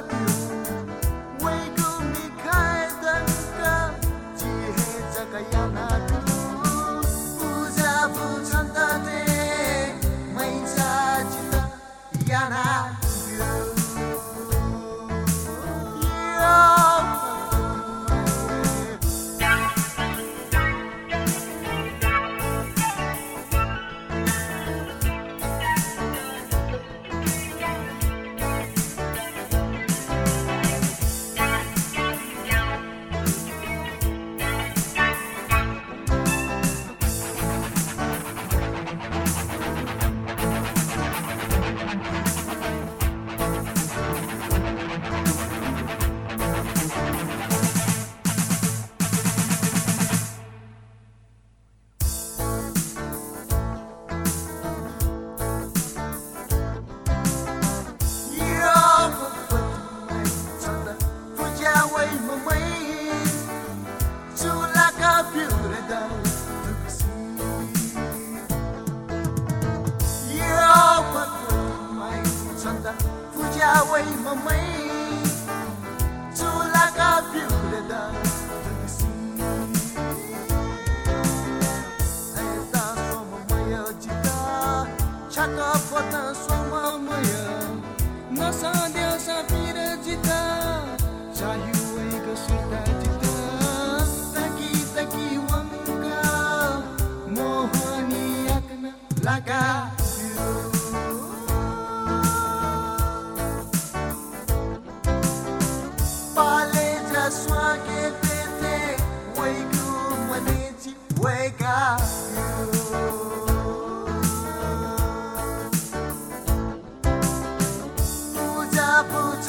love you. 么美？Sulaka biure dawa tugisi. Chaka pota soma maya Nossa Deus sabia wake up you.